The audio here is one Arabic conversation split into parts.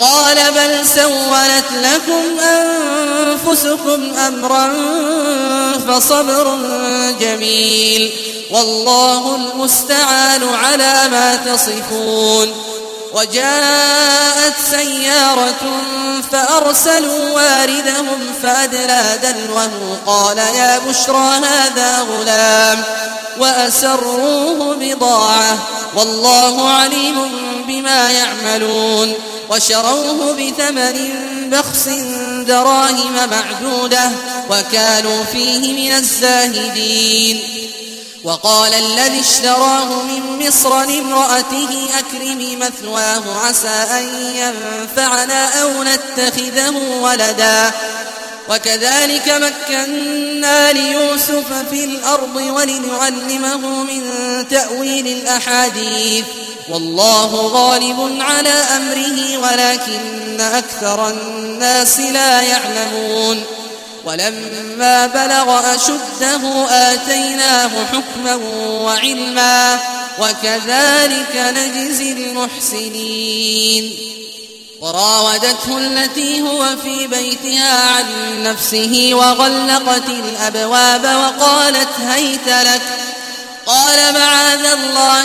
قال بل سولت لكم أنفسكم أمرا فصبر جميل والله المستعان على ما تصفون وجاءت سيارة فأرسلوا واردهم فأدلى دلوه قال يا بشرى هذا غلام وأسروه بضاعة والله عليم بما يعملون وشروه بثمن بخس دراهم معدودة وكانوا فيه من الزاهدين. وقال الذي اشتراه من مصر لامرأته أكرمي مثواه عسى أن ينفعنا أو نتخذه ولدا. وكذلك مكنا ليوسف في الأرض ولنعلمه من تأويل الأحاديث. والله غالب على أمره ولكن أكثر الناس لا يعلمون. ولما بلغ أشده آتيناه حكما وعلما وكذلك نجزي المحسنين. وراودته التي هو في بيتها عن نفسه وغلقت الأبواب وقالت هيت لك. قال معاذ الله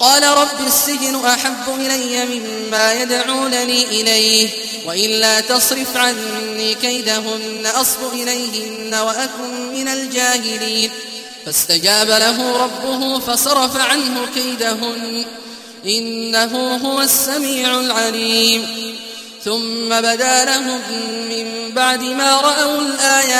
قال رب السجن أحب إلي مما يدعونني إليه وإلا تصرف عني كيدهن أصب إليهن وأكن من الجاهلين. فاستجاب له ربه فصرف عنه كيدهن إنه هو السميع العليم. ثم بدا لهم من بعد ما رأوا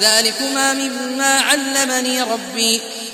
ذلكما مما علمني ربي.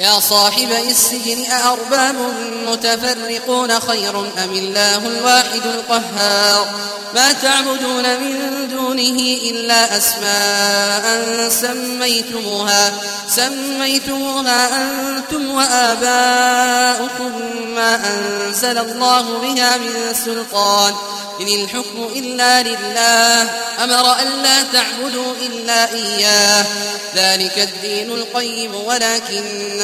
يا صاحب السجن أأرباب متفرقون خير أم الله الواحد القهار؟ ما تعبدون من دونه إلا أسماء سميتموها سميتموها أنتم وآباؤكم ما أنزل الله بها من سلطان. إن الحكم إلا لله أمر أن لا تعبدوا إلا إياه. ذلك الدين القيم ولكن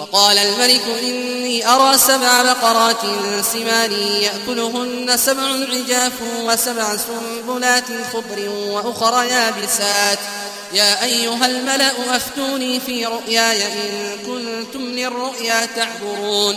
وقال الملك إني أرى سبع بقرات سمان يأكلهن سبع عجاف وسبع سنبلات خضر وأخر يابسات. يا أيها الملأ أفتوني في رؤياي إن كنتم للرؤيا تعبرون.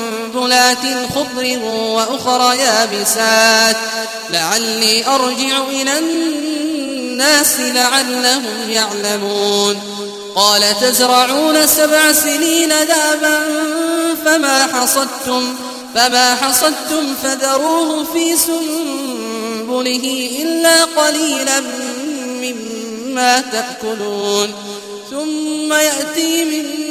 خضر وأخرى يابسات. لعلي أرجع إلى الناس لعلهم يعلمون. قال تزرعون سبع سنين دابا فما حصدتم فما حصدتم فذروه في سنبله إلا قليلا مما تأكلون. ثم يأتي من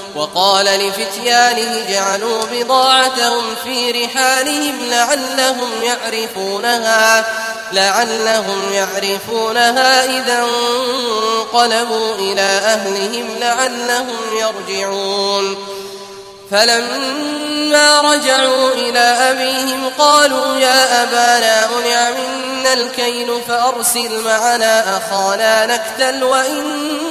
وقال لفتيانه جعلوا بضاعتهم في رحالهم لعلهم يعرفونها لعلهم يعرفونها إذا انقلبوا إلى أهلهم لعلهم يرجعون. فلما رجعوا إلى أبيهم قالوا يا أبانا منع منا الكيل فأرسل معنا أخانا نكتل وإنا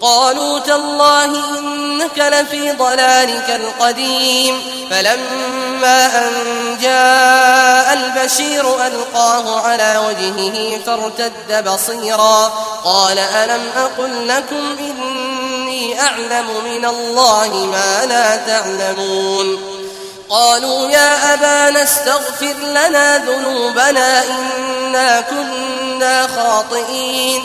قالوا تالله إنك لفي ضلالك القديم. فلما أن جاء البشير ألقاه على وجهه فارتد بصيرا. قال ألم أقل لكم إني أعلم من الله ما لا تعلمون. قالوا يا أبانا استغفر لنا ذنوبنا إنا كنا خاطئين.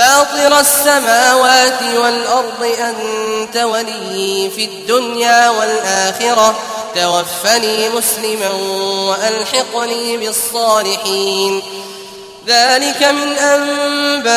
فاطر السماوات والأرض أنت ولي في الدنيا والآخرة. توفني مسلما وألحقني بالصالحين. ذلك من أنباء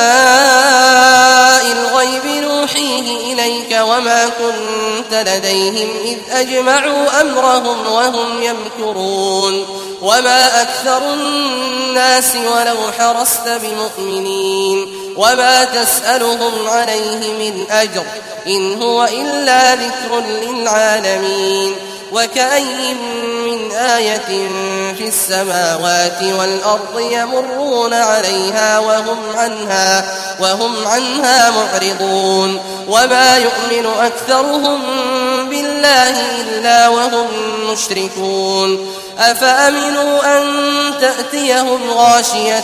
الغيب نوحيه إليك وما كنت لديهم إذ أجمعوا أمرهم وهم يمكرون. وما أكثر الناس ولو حرصت بمؤمنين. وما تسألهم عليه من أجر إن هو إلا ذكر للعالمين وكأي من آية في السماوات والأرض يمرون عليها وهم عنها وهم عنها معرضون وما يؤمن أكثرهم بالله إلا وهم مشركون أفأمنوا أن تأتيهم غاشية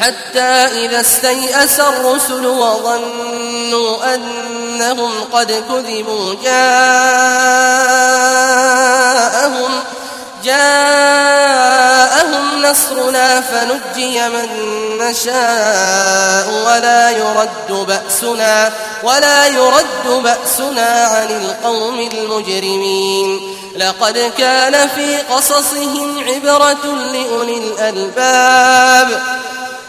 حتى إذا استيأس الرسل وظنوا أنهم قد كذبوا جاءهم جاءهم نصرنا فنجي من نشاء ولا يرد بأسنا ولا يرد بأسنا عن القوم المجرمين. لقد كان في قصصهم عبرة لأولي الألباب.